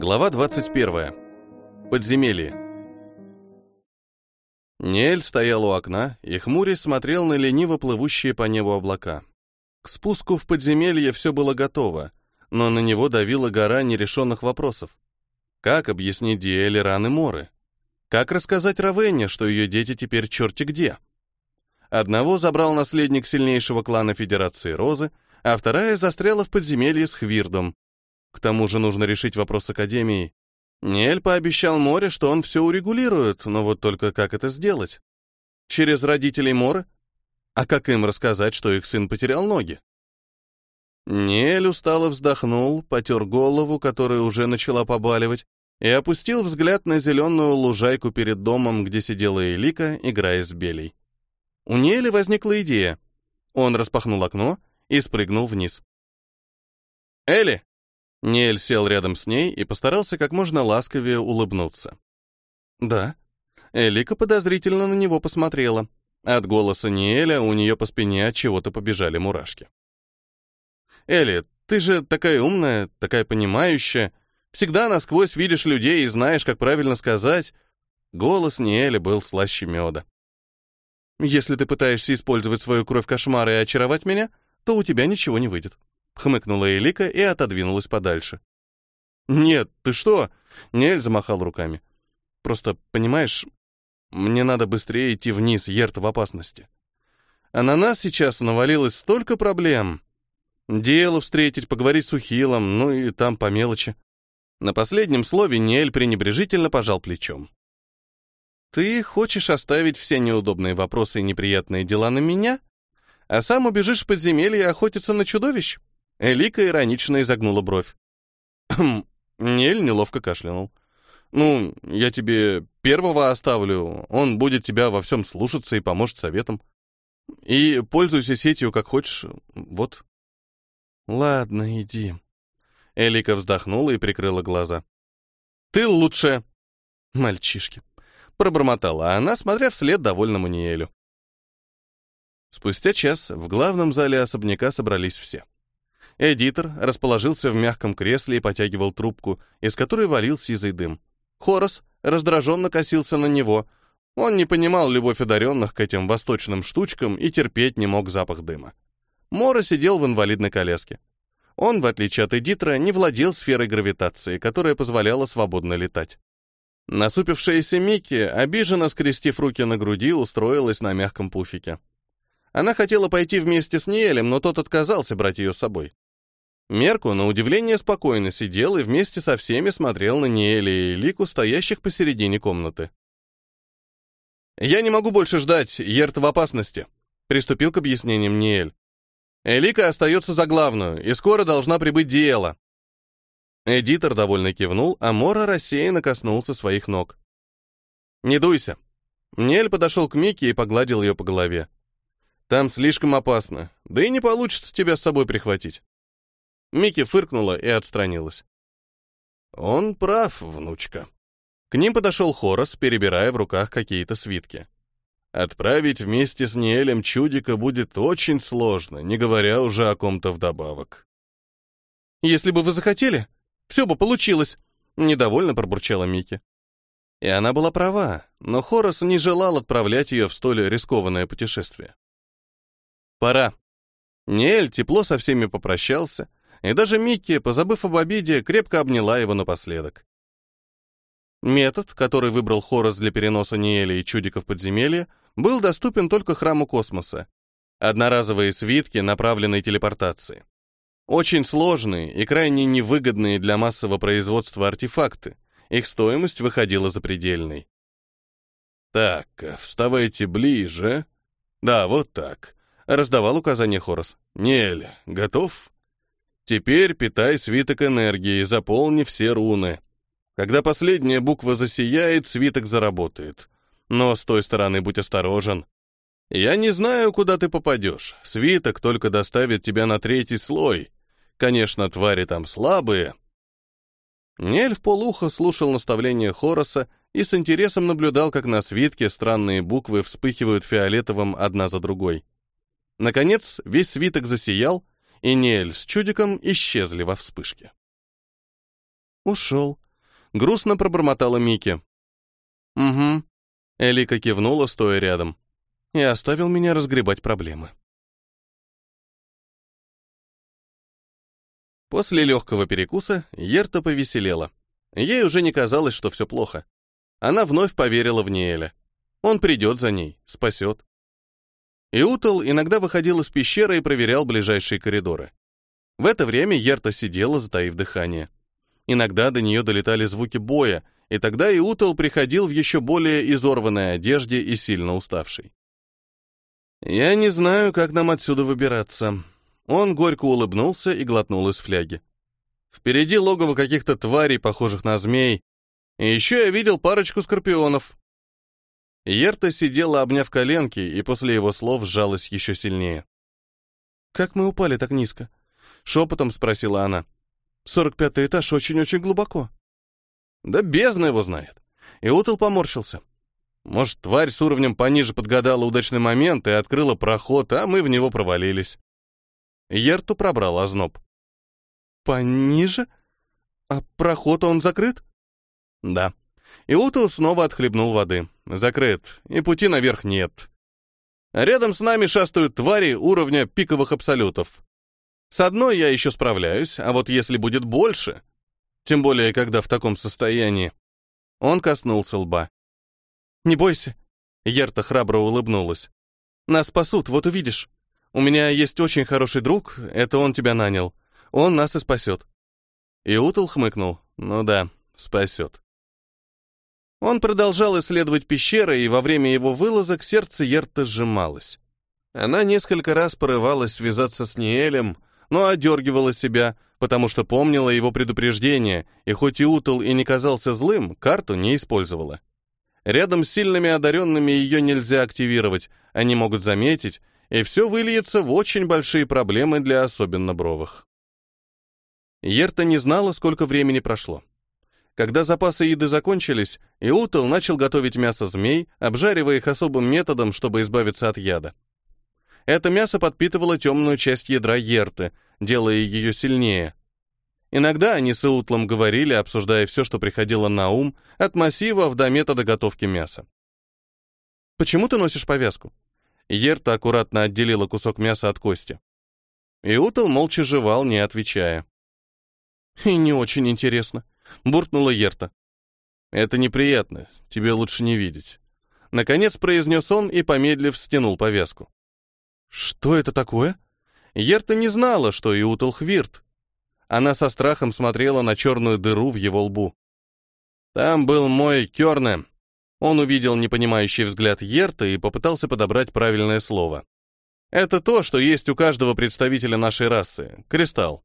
Глава 21. Подземелье. Нель стоял у окна и, хмурясь, смотрел на лениво плывущие по небу облака. К спуску в подземелье все было готово, но на него давила гора нерешенных вопросов. Как объяснить Диэле раны Моры? Как рассказать Равенне, что ее дети теперь черти где? Одного забрал наследник сильнейшего клана Федерации Розы, а вторая застряла в подземелье с Хвирдом, к тому же нужно решить вопрос с Академией. Нель пообещал Море, что он все урегулирует, но вот только как это сделать? Через родителей Моры? А как им рассказать, что их сын потерял ноги? Нель устало вздохнул, потер голову, которая уже начала побаливать, и опустил взгляд на зеленую лужайку перед домом, где сидела Элика, играя с Белей. У Нели возникла идея. Он распахнул окно и спрыгнул вниз. «Элли!» Ниэль сел рядом с ней и постарался как можно ласковее улыбнуться. «Да». Элика подозрительно на него посмотрела. От голоса Ниэля у нее по спине от чего-то побежали мурашки. «Элли, ты же такая умная, такая понимающая. Всегда насквозь видишь людей и знаешь, как правильно сказать». Голос Ниэля был слаще меда. «Если ты пытаешься использовать свою кровь кошмара и очаровать меня, то у тебя ничего не выйдет хмыкнула Элика и отодвинулась подальше. «Нет, ты что?» — Нель замахал руками. «Просто, понимаешь, мне надо быстрее идти вниз, Ерт в опасности. А на нас сейчас навалилось столько проблем. Дело встретить, поговорить с Ухилом, ну и там по мелочи». На последнем слове Нель пренебрежительно пожал плечом. «Ты хочешь оставить все неудобные вопросы и неприятные дела на меня, а сам убежишь в подземелье охотиться на чудовищ?» Элика иронично изогнула бровь. Нель неловко кашлянул. «Ну, я тебе первого оставлю, он будет тебя во всем слушаться и поможет советом. И пользуйся сетью как хочешь, вот». «Ладно, иди». Элика вздохнула и прикрыла глаза. «Ты лучше!» «Мальчишки!» Пробормотала она, смотря вслед довольному Ниэлю. Спустя час в главном зале особняка собрались все. Эдитор расположился в мягком кресле и потягивал трубку, из которой валил сизый дым. Хорос раздраженно косился на него. Он не понимал любовь одаренных к этим восточным штучкам и терпеть не мог запах дыма. Мора сидел в инвалидной коляске. Он, в отличие от Эдитра, не владел сферой гравитации, которая позволяла свободно летать. Насупившаяся Микки, обиженно скрестив руки на груди, устроилась на мягком пуфике. Она хотела пойти вместе с Ниэлем, но тот отказался брать ее с собой. Мерку, на удивление, спокойно сидел и вместе со всеми смотрел на Ниэли и Лику, стоящих посередине комнаты. «Я не могу больше ждать, Ерт в опасности», — приступил к объяснениям Ниэль. «Элика остается за главную, и скоро должна прибыть Диэла». Эдитор довольно кивнул, а Мора рассеянно коснулся своих ног. «Не дуйся». Ниэль подошел к Мике и погладил ее по голове. «Там слишком опасно, да и не получится тебя с собой прихватить». Микки фыркнула и отстранилась. «Он прав, внучка». К ним подошел Хорос, перебирая в руках какие-то свитки. Отправить вместе с Ниэлем чудика будет очень сложно, не говоря уже о ком-то вдобавок. «Если бы вы захотели, все бы получилось», — недовольно пробурчала Микки. И она была права, но Хорос не желал отправлять ее в столь рискованное путешествие. «Пора». Ниэль тепло со всеми попрощался, и даже Микки, позабыв об обиде, крепко обняла его напоследок. Метод, который выбрал Хорос для переноса Ниэля и чудиков подземелья, был доступен только храму космоса. Одноразовые свитки направленной телепортации. Очень сложные и крайне невыгодные для массового производства артефакты. Их стоимость выходила запредельной. «Так, вставайте ближе. Да, вот так», — раздавал указание Хорос. «Нель, готов?» Теперь питай свиток энергии, заполни все руны. Когда последняя буква засияет, свиток заработает. Но с той стороны будь осторожен. Я не знаю, куда ты попадешь. Свиток только доставит тебя на третий слой. Конечно, твари там слабые. Нель в полухо слушал наставления Хороса и с интересом наблюдал, как на свитке странные буквы вспыхивают фиолетовым одна за другой. Наконец, весь свиток засиял, и Ниэль с чудиком исчезли во вспышке. «Ушел», грустно пробормотала Мики. «Угу». Элика кивнула, стоя рядом. И оставил меня разгребать проблемы. После легкого перекуса Ерта повеселела. Ей уже не казалось, что все плохо. Она вновь поверила в Ниэля. Он придет за ней, спасет. Иутал иногда выходил из пещеры и проверял ближайшие коридоры. В это время Ерта сидела, затаив дыхание. Иногда до нее долетали звуки боя, и тогда Иутал приходил в еще более изорванной одежде и сильно уставший. «Я не знаю, как нам отсюда выбираться». Он горько улыбнулся и глотнул из фляги. «Впереди логово каких-то тварей, похожих на змей. И еще я видел парочку скорпионов». Ерта сидела, обняв коленки, и после его слов сжалась еще сильнее. «Как мы упали так низко?» — шепотом спросила она. «Сорок пятый этаж очень-очень глубоко». «Да бездна его знает». И Утл поморщился. «Может, тварь с уровнем пониже подгадала удачный момент и открыла проход, а мы в него провалились». Ерту пробрал озноб. «Пониже? А проход он закрыт?» «Да». И Утл снова отхлебнул воды. Закрыт, и пути наверх нет. Рядом с нами шастают твари уровня пиковых абсолютов. С одной я еще справляюсь, а вот если будет больше, тем более, когда в таком состоянии... Он коснулся лба. «Не бойся», — Ерта храбро улыбнулась. «Нас спасут, вот увидишь. У меня есть очень хороший друг, это он тебя нанял. Он нас и спасет». И Утл хмыкнул. «Ну да, спасет». Он продолжал исследовать пещеры, и во время его вылазок сердце Ерта сжималось. Она несколько раз порывалась связаться с Ниэлем, но одергивала себя, потому что помнила его предупреждение, и хоть и Утл и не казался злым, карту не использовала. Рядом с сильными одаренными ее нельзя активировать, они могут заметить, и все выльется в очень большие проблемы для особенно бровых. Ерта не знала, сколько времени прошло. Когда запасы еды закончились, Иутал начал готовить мясо змей, обжаривая их особым методом, чтобы избавиться от яда. Это мясо подпитывало темную часть ядра Ерты, делая ее сильнее. Иногда они с Иутлом говорили, обсуждая все, что приходило на ум, от массивов до метода готовки мяса. «Почему ты носишь повязку?» Ерта аккуратно отделила кусок мяса от кости. Иутал молча жевал, не отвечая. «И не очень интересно», буркнула Ерта. «Это неприятно, тебе лучше не видеть». Наконец произнес он и, помедлив, стянул повязку. «Что это такое?» Ерта не знала, что Иутал Хвирт. Она со страхом смотрела на черную дыру в его лбу. «Там был мой Керне». Он увидел непонимающий взгляд Ерта и попытался подобрать правильное слово. «Это то, что есть у каждого представителя нашей расы. Кристалл».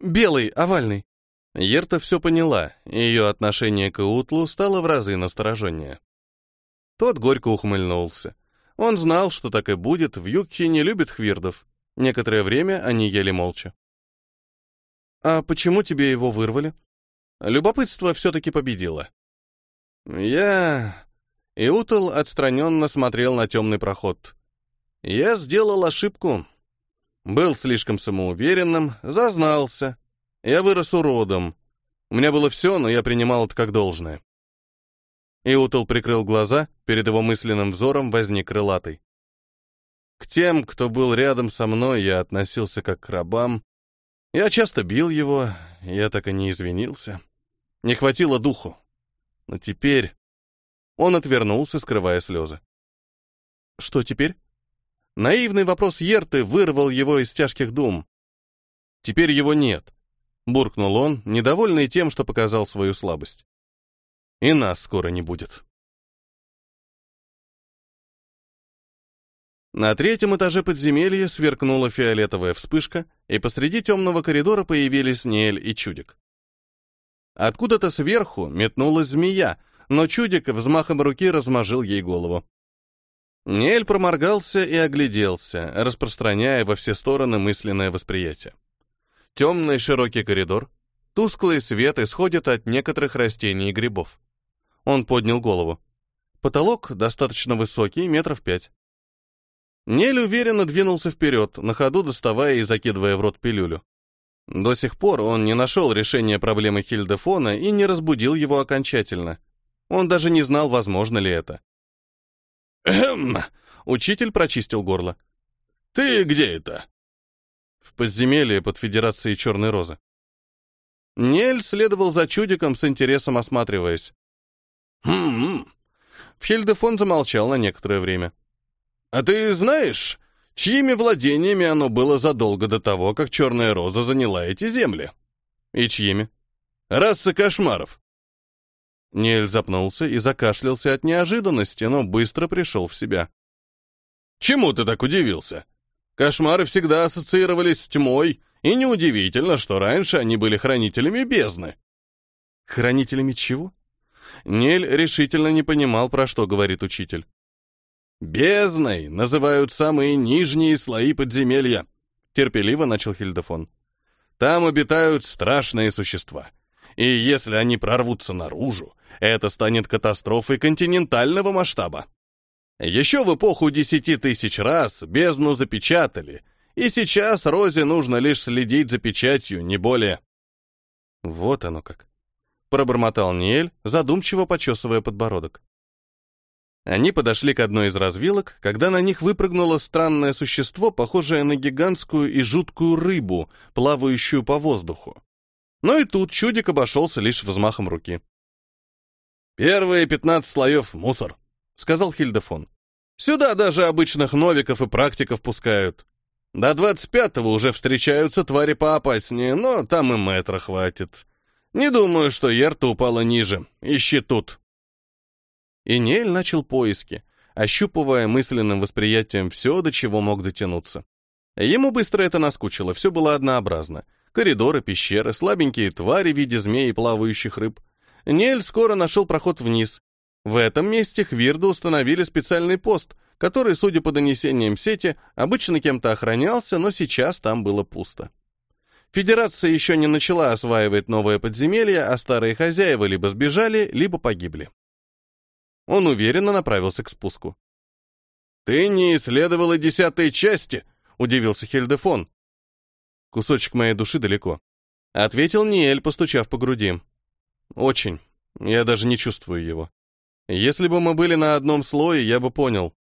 «Белый, овальный», Ерта все поняла, и ее отношение к Утлу стало в разы настороженнее. Тот горько ухмыльнулся. Он знал, что так и будет, в Юкхе не любят хвирдов. Некоторое время они ели молча. «А почему тебе его вырвали?» Любопытство все-таки победило. «Я...» Иутл отстраненно смотрел на темный проход. «Я сделал ошибку. Был слишком самоуверенным, зазнался. Я вырос уродом. У меня было все, но я принимал это как должное. Иутл прикрыл глаза, перед его мысленным взором возник крылатый. К тем, кто был рядом со мной, я относился как к рабам. Я часто бил его, я так и не извинился. Не хватило духу. Но теперь... Он отвернулся, скрывая слезы. Что теперь? Наивный вопрос Ерты вырвал его из тяжких дум. Теперь его нет буркнул он, недовольный тем, что показал свою слабость. И нас скоро не будет. На третьем этаже подземелья сверкнула фиолетовая вспышка, и посреди темного коридора появились Ниэль и Чудик. Откуда-то сверху метнулась змея, но Чудик взмахом руки размажил ей голову. Ниэль проморгался и огляделся, распространяя во все стороны мысленное восприятие. Темный широкий коридор. Тусклый свет исходит от некоторых растений и грибов. Он поднял голову. Потолок достаточно высокий, метров пять. Нель уверенно двинулся вперед, на ходу доставая и закидывая в рот пилюлю. До сих пор он не нашел решения проблемы Хильдефона и не разбудил его окончательно. Он даже не знал, возможно ли это. «Эхм!» — учитель прочистил горло. «Ты где это?» В подземелье под Федерацией Черной Розы. Нель следовал за чудиком с интересом осматриваясь. «Хм-хм!» Хильдефон замолчал на некоторое время. «А ты знаешь, чьими владениями оно было задолго до того, как Черная Роза заняла эти земли?» «И чьими?» «Раса кошмаров». Нель запнулся и закашлялся от неожиданности, но быстро пришел в себя. «Чему ты так удивился? Кошмары всегда ассоциировались с тьмой, и неудивительно, что раньше они были хранителями бездны». «Хранителями чего?» Нель решительно не понимал, про что говорит учитель. «Бездной называют самые нижние слои подземелья», — терпеливо начал Хильдефон. «Там обитают страшные существа. И если они прорвутся наружу, это станет катастрофой континентального масштаба. Еще в эпоху десяти тысяч раз бездну запечатали, и сейчас Розе нужно лишь следить за печатью, не более». Вот оно как пробормотал Ниэль, задумчиво почесывая подбородок. Они подошли к одной из развилок, когда на них выпрыгнуло странное существо, похожее на гигантскую и жуткую рыбу, плавающую по воздуху. Но и тут чудик обошелся лишь взмахом руки. «Первые пятнадцать слоев — мусор», — сказал Хильдефон. «Сюда даже обычных новиков и практиков пускают. До двадцать пятого уже встречаются твари поопаснее, но там и метра хватит. Не думаю, что Ерта упала ниже. Ищи тут. Нель начал поиски, ощупывая мысленным восприятием все, до чего мог дотянуться. Ему быстро это наскучило, все было однообразно. Коридоры, пещеры, слабенькие твари в виде змей и плавающих рыб. Нель скоро нашел проход вниз. В этом месте Хвирды установили специальный пост, который, судя по донесениям сети, обычно кем-то охранялся, но сейчас там было пусто. Федерация еще не начала осваивать новое подземелье, а старые хозяева либо сбежали, либо погибли. Он уверенно направился к спуску. «Ты не исследовала десятой части?» — удивился Хельдефон. «Кусочек моей души далеко», — ответил Ниэль, постучав по груди. «Очень. Я даже не чувствую его. Если бы мы были на одном слое, я бы понял».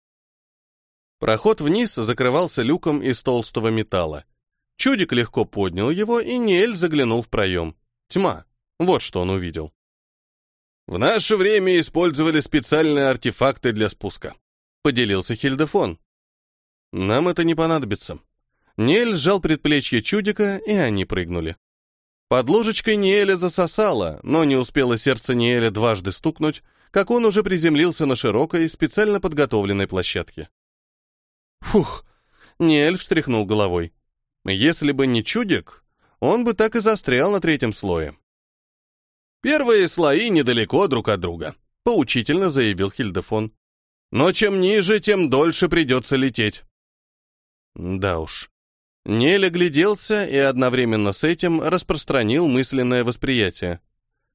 Проход вниз закрывался люком из толстого металла. Чудик легко поднял его, и Ниэль заглянул в проем. Тьма. Вот что он увидел. «В наше время использовали специальные артефакты для спуска», — поделился Хильдефон. «Нам это не понадобится». Ниэль сжал предплечье чудика, и они прыгнули. Под ложечкой Ниэля засосало, но не успело сердце Ниэля дважды стукнуть, как он уже приземлился на широкой, специально подготовленной площадке. Фух! Ниэль встряхнул головой. Если бы не чудик, он бы так и застрял на третьем слое. «Первые слои недалеко друг от друга», — поучительно заявил Хильдефон. «Но чем ниже, тем дольше придется лететь». Да уж. Нель огляделся и одновременно с этим распространил мысленное восприятие.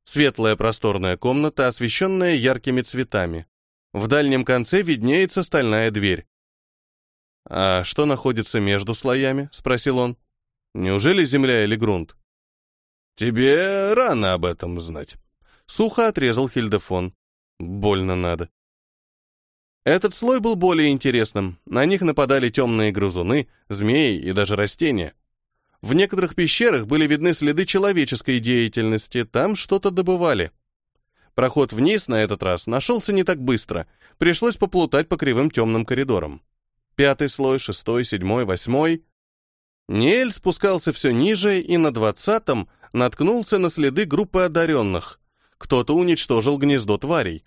Светлая просторная комната, освещенная яркими цветами. В дальнем конце виднеется стальная дверь. «А что находится между слоями?» — спросил он. «Неужели земля или грунт?» «Тебе рано об этом знать», — сухо отрезал Хильдефон. «Больно надо». Этот слой был более интересным. На них нападали темные грызуны, змеи и даже растения. В некоторых пещерах были видны следы человеческой деятельности, там что-то добывали. Проход вниз на этот раз нашелся не так быстро, пришлось поплутать по кривым темным коридорам пятый слой, шестой, седьмой, восьмой. Ниэль спускался все ниже и на двадцатом наткнулся на следы группы одаренных. Кто-то уничтожил гнездо тварей.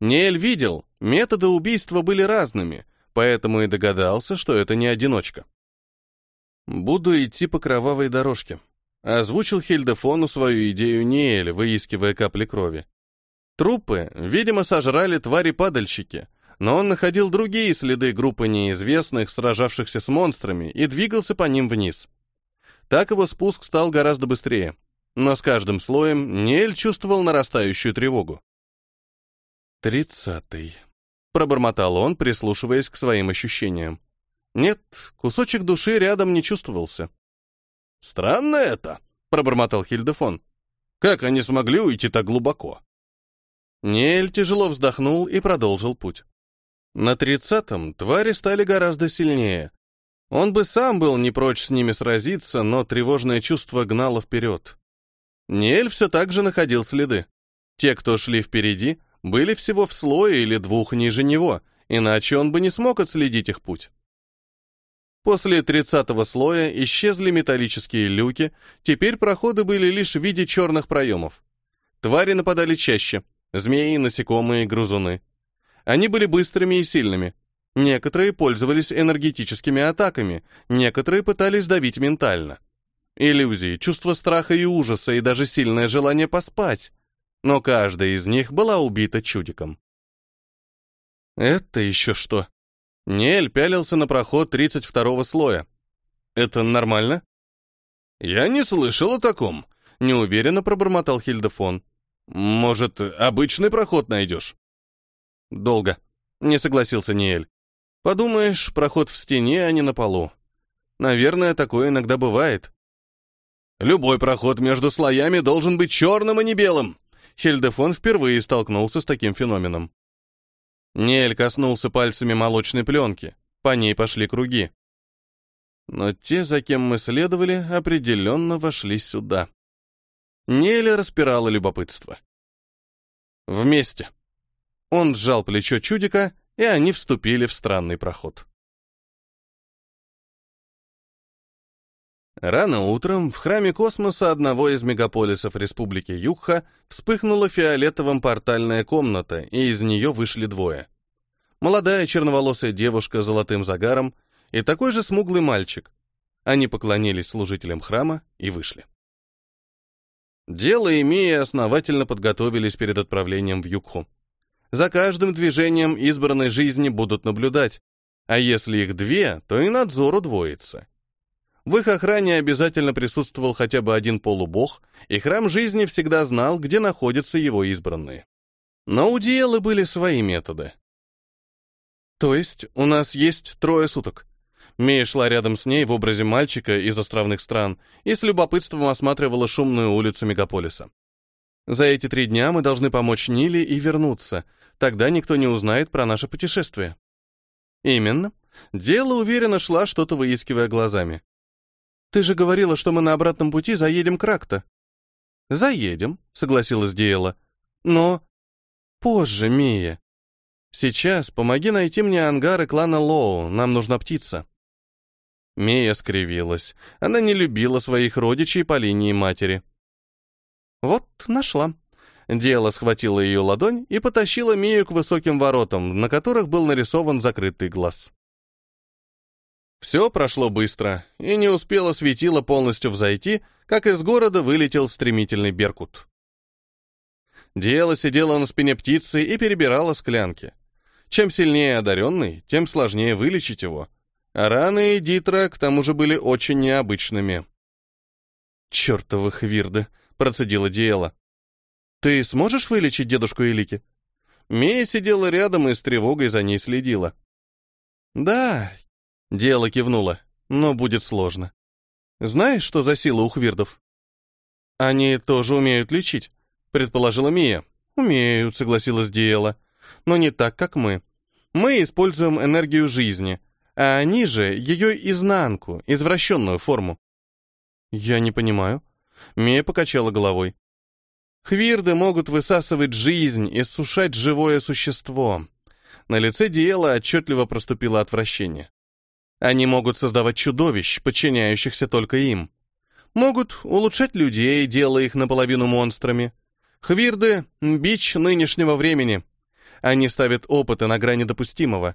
Ниэль видел, методы убийства были разными, поэтому и догадался, что это не одиночка. «Буду идти по кровавой дорожке», — озвучил Хильдефону свою идею Ниэль, выискивая капли крови. Трупы, видимо, сожрали твари-падальщики, но он находил другие следы группы неизвестных, сражавшихся с монстрами, и двигался по ним вниз. Так его спуск стал гораздо быстрее. Но с каждым слоем Нель чувствовал нарастающую тревогу. «Тридцатый», — пробормотал он, прислушиваясь к своим ощущениям. Нет, кусочек души рядом не чувствовался. «Странно это», — пробормотал Хильдефон. «Как они смогли уйти так глубоко?» Нель тяжело вздохнул и продолжил путь. На тридцатом твари стали гораздо сильнее. Он бы сам был не прочь с ними сразиться, но тревожное чувство гнало вперед. Нель все так же находил следы. Те, кто шли впереди, были всего в слое или двух ниже него, иначе он бы не смог отследить их путь. После тридцатого слоя исчезли металлические люки, теперь проходы были лишь в виде черных проемов. Твари нападали чаще, змеи, насекомые, грызуны. Они были быстрыми и сильными. Некоторые пользовались энергетическими атаками, некоторые пытались давить ментально. Иллюзии, чувство страха и ужаса и даже сильное желание поспать. Но каждая из них была убита чудиком. Это еще что? Нель пялился на проход 32-го слоя. Это нормально? Я не слышал о таком, неуверенно пробормотал Хильдефон. Может, обычный проход найдешь? Долго. Не согласился Ниэль. Подумаешь, проход в стене, а не на полу. Наверное, такое иногда бывает. Любой проход между слоями должен быть черным, а не белым. Хельдефон впервые столкнулся с таким феноменом. Ниэль коснулся пальцами молочной пленки. По ней пошли круги. Но те, за кем мы следовали, определенно вошли сюда. Неля распирало любопытство. Вместе. Он сжал плечо чудика, и они вступили в странный проход. Рано утром в храме космоса одного из мегаполисов Республики Югха вспыхнула фиолетовым портальная комната, и из нее вышли двое. Молодая черноволосая девушка с золотым загаром и такой же смуглый мальчик. Они поклонились служителям храма и вышли. Дело и Мия основательно подготовились перед отправлением в Югху. За каждым движением избранной жизни будут наблюдать, а если их две, то и надзор удвоится. В их охране обязательно присутствовал хотя бы один полубог, и храм жизни всегда знал, где находятся его избранные. Но у Диэлы были свои методы. То есть у нас есть трое суток. Мия шла рядом с ней в образе мальчика из островных стран и с любопытством осматривала шумную улицу мегаполиса. За эти три дня мы должны помочь Ниле и вернуться, Тогда никто не узнает про наше путешествие. Именно. Дело уверенно шла, что-то выискивая глазами. Ты же говорила, что мы на обратном пути заедем к Ракта. Заедем, согласилась Диэла. Но позже, Мия. Сейчас помоги найти мне ангары клана Лоу, нам нужна птица. Мия скривилась. Она не любила своих родичей по линии матери. Вот, нашла. Диэла схватила ее ладонь и потащила Мию к высоким воротам, на которых был нарисован закрытый глаз. Все прошло быстро, и не успело светило полностью взойти, как из города вылетел стремительный беркут. Диэла сидела на спине птицы и перебирала склянки. Чем сильнее одаренный, тем сложнее вылечить его. А раны Дитра к тому же были очень необычными. «Чертовы хвирды!» — процедила Диэла. «Ты сможешь вылечить дедушку Элики?» Мия сидела рядом и с тревогой за ней следила. «Да», — дело кивнула, — «но будет сложно. Знаешь, что за сила у хвирдов?» «Они тоже умеют лечить», — предположила Мия. «Умеют», — согласилась Диэла. «Но не так, как мы. Мы используем энергию жизни, а они же ее изнанку, извращенную форму». «Я не понимаю». Мия покачала головой. Хвирды могут высасывать жизнь и сушать живое существо. На лице Диэла отчетливо проступило отвращение. Они могут создавать чудовищ, подчиняющихся только им. Могут улучшать людей, делая их наполовину монстрами. Хвирды — бич нынешнего времени. Они ставят опыты на грани допустимого.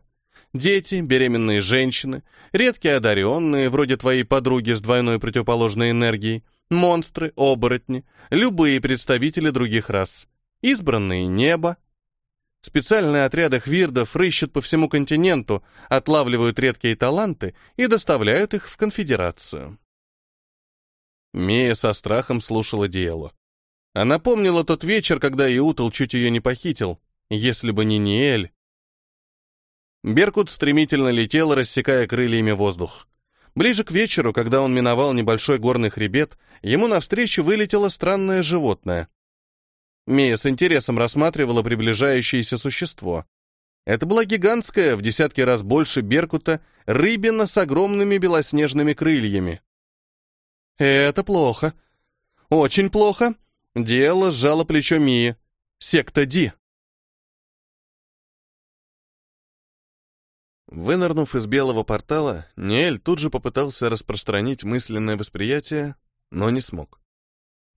Дети, беременные женщины, редкие одаренные, вроде твоей подруги с двойной противоположной энергией — монстры, оборотни, любые представители других рас, избранные небо. Специальные отряды хвирдов рыщут по всему континенту, отлавливают редкие таланты и доставляют их в конфедерацию. Мия со страхом слушала Диэлу. Она помнила тот вечер, когда Иутал чуть ее не похитил. Если бы не Ниэль... Беркут стремительно летел, рассекая крыльями воздух. Ближе к вечеру, когда он миновал небольшой горный хребет, ему навстречу вылетело странное животное. Мия с интересом рассматривала приближающееся существо. Это была гигантская, в десятки раз больше беркута, рыбина с огромными белоснежными крыльями. «Это плохо. Очень плохо», — дело сжало плечо Мии. «Секта Ди». Вынырнув из белого портала, Ниэль тут же попытался распространить мысленное восприятие, но не смог.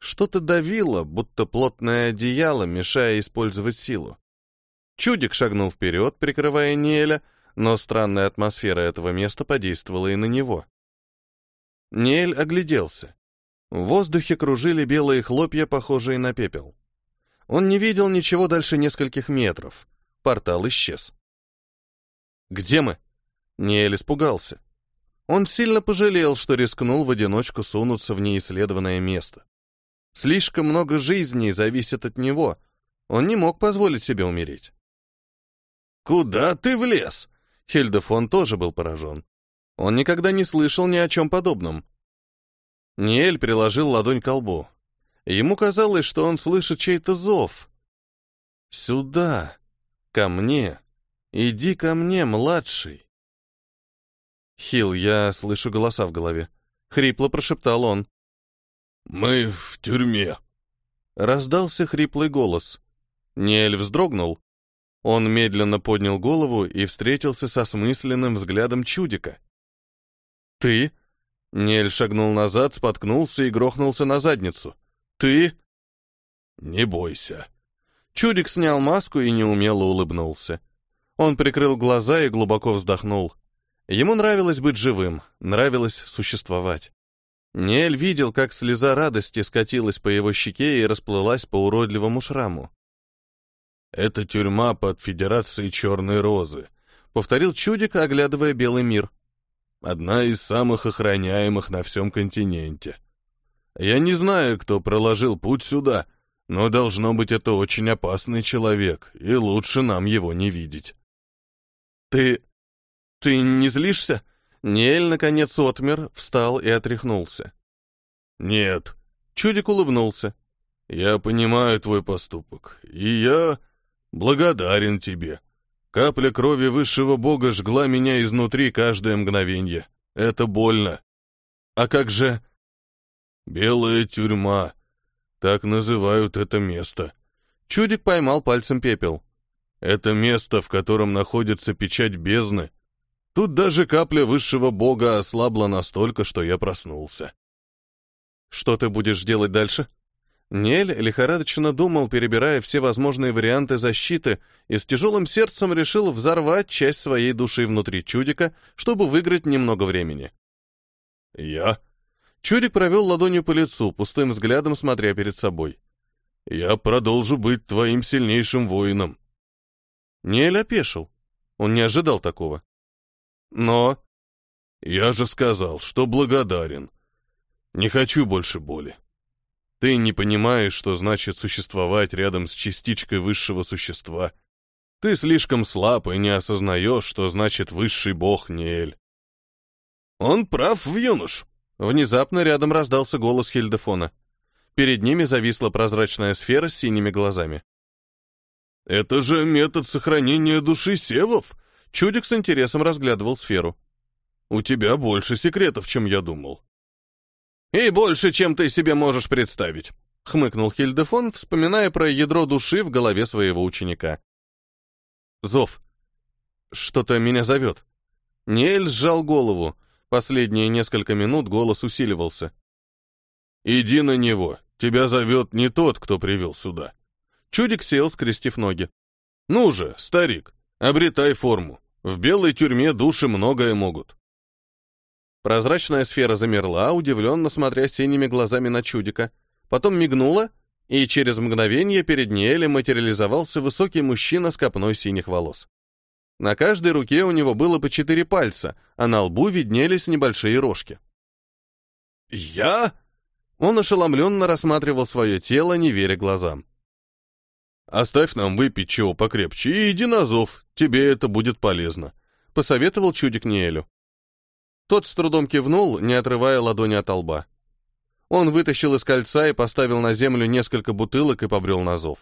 Что-то давило, будто плотное одеяло, мешая использовать силу. Чудик шагнул вперед, прикрывая Ниэля, но странная атмосфера этого места подействовала и на него. Ниэль огляделся. В воздухе кружили белые хлопья, похожие на пепел. Он не видел ничего дальше нескольких метров. Портал исчез. «Где мы?» Ниэль испугался. Он сильно пожалел, что рискнул в одиночку сунуться в неисследованное место. Слишком много жизней зависит от него. Он не мог позволить себе умереть. «Куда ты влез?» Хильдефон тоже был поражен. Он никогда не слышал ни о чем подобном. Ниэль приложил ладонь к лбу. Ему казалось, что он слышит чей-то зов. «Сюда! Ко мне!» «Иди ко мне, младший!» «Хил, я слышу голоса в голове». Хрипло прошептал он. «Мы в тюрьме». Раздался хриплый голос. Ниэль вздрогнул. Он медленно поднял голову и встретился со смысленным взглядом чудика. «Ты?» Ниэль шагнул назад, споткнулся и грохнулся на задницу. «Ты?» «Не бойся». Чудик снял маску и неумело улыбнулся. Он прикрыл глаза и глубоко вздохнул. Ему нравилось быть живым, нравилось существовать. Нель видел, как слеза радости скатилась по его щеке и расплылась по уродливому шраму. «Это тюрьма под Федерацией Черной Розы», — повторил чудик, оглядывая белый мир. «Одна из самых охраняемых на всем континенте. Я не знаю, кто проложил путь сюда, но должно быть это очень опасный человек, и лучше нам его не видеть». «Ты... ты не злишься?» Ниэль, наконец, отмер, встал и отряхнулся. «Нет». Чудик улыбнулся. «Я понимаю твой поступок, и я благодарен тебе. Капля крови высшего бога жгла меня изнутри каждое мгновенье. Это больно. А как же...» «Белая тюрьма. Так называют это место». Чудик поймал пальцем пепел. Это место, в котором находится печать бездны. Тут даже капля высшего бога ослабла настолько, что я проснулся. Что ты будешь делать дальше? Нель лихорадочно думал, перебирая все возможные варианты защиты, и с тяжелым сердцем решил взорвать часть своей души внутри чудика, чтобы выиграть немного времени. «Я?» Чудик провел ладонью по лицу, пустым взглядом смотря перед собой. «Я продолжу быть твоим сильнейшим воином. Ниэль опешил. Он не ожидал такого. Но... Я же сказал, что благодарен. Не хочу больше боли. Ты не понимаешь, что значит существовать рядом с частичкой высшего существа. Ты слишком слаб и не осознаешь, что значит высший бог Ниэль. Он прав, в юнош. Внезапно рядом раздался голос Хильдефона. Перед ними зависла прозрачная сфера с синими глазами. «Это же метод сохранения души севов!» Чудик с интересом разглядывал сферу. «У тебя больше секретов, чем я думал». «И больше, чем ты себе можешь представить», — хмыкнул Хильдефон, вспоминая про ядро души в голове своего ученика. «Зов. Что-то меня зовет». Ниэль сжал голову. Последние несколько минут голос усиливался. «Иди на него. Тебя зовет не тот, кто привел сюда». Чудик сел, скрестив ноги. «Ну же, старик, обретай форму. В белой тюрьме души многое могут». Прозрачная сфера замерла, удивленно смотря синими глазами на чудика. Потом мигнула, и через мгновение перед Ниэлем материализовался высокий мужчина с копной синих волос. На каждой руке у него было по четыре пальца, а на лбу виднелись небольшие рожки. «Я?» Он ошеломленно рассматривал свое тело, не веря глазам. Оставь нам выпить чего покрепче и иди на зов, тебе это будет полезно», — посоветовал чудик Ниэлю. Тот с трудом кивнул, не отрывая ладони от лба. Он вытащил из кольца и поставил на землю несколько бутылок и побрел на зов.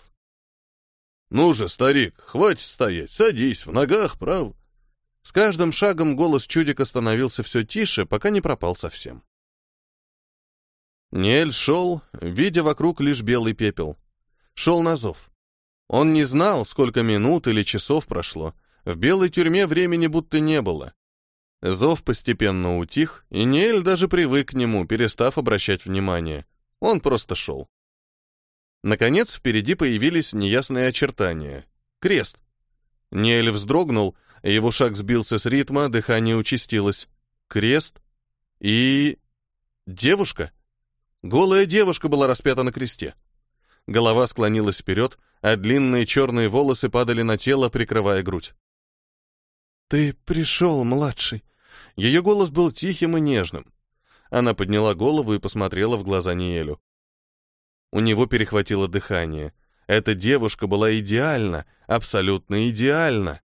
«Ну же, старик, хватит стоять, садись, в ногах, прав». С каждым шагом голос чудика становился все тише, пока не пропал совсем. Нель шел, видя вокруг лишь белый пепел. Шел на зов. Он не знал, сколько минут или часов прошло. В белой тюрьме времени будто не было. Зов постепенно утих, и Нель даже привык к нему, перестав обращать внимание. Он просто шел. Наконец, впереди появились неясные очертания. Крест. Нель вздрогнул, его шаг сбился с ритма, дыхание участилось. Крест и... девушка. Голая девушка была распята на кресте. Голова склонилась вперед, а длинные черные волосы падали на тело, прикрывая грудь. «Ты пришел, младший!» Ее голос был тихим и нежным. Она подняла голову и посмотрела в глаза Ниэлю. У него перехватило дыхание. Эта девушка была идеальна, абсолютно идеальна.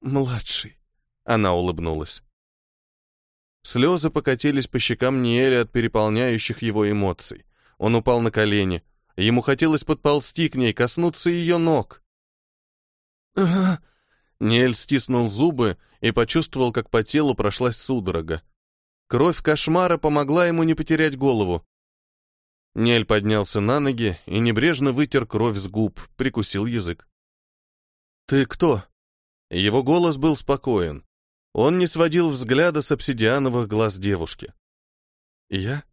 «Младший», — она улыбнулась. Слезы покатились по щекам Ниэля от переполняющих его эмоций. Он упал на колени. Ему хотелось подползти к ней, коснуться ее ног. «Ага», Ниэль стиснул зубы и почувствовал, как по телу прошлась судорога. Кровь кошмара помогла ему не потерять голову. Нель поднялся на ноги и небрежно вытер кровь с губ, прикусил язык. «Ты кто?» Его голос был спокоен. Он не сводил взгляда с обсидиановых глаз девушки. «Я?»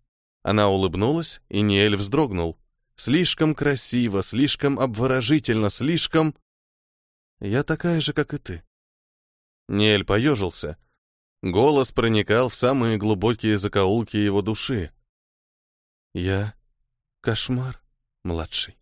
Она улыбнулась, и Ниэль вздрогнул. Слишком красиво, слишком обворожительно, слишком... Я такая же, как и ты. Нель поежился. Голос проникал в самые глубокие закоулки его души. Я кошмар, младший.